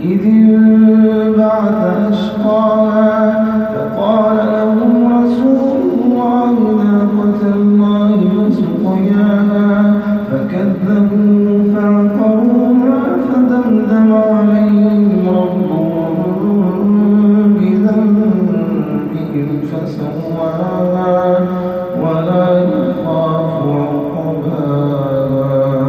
إذ انبعث أشقاها فقال لهم رسول الله ناقة الله وسقياها فكذبوا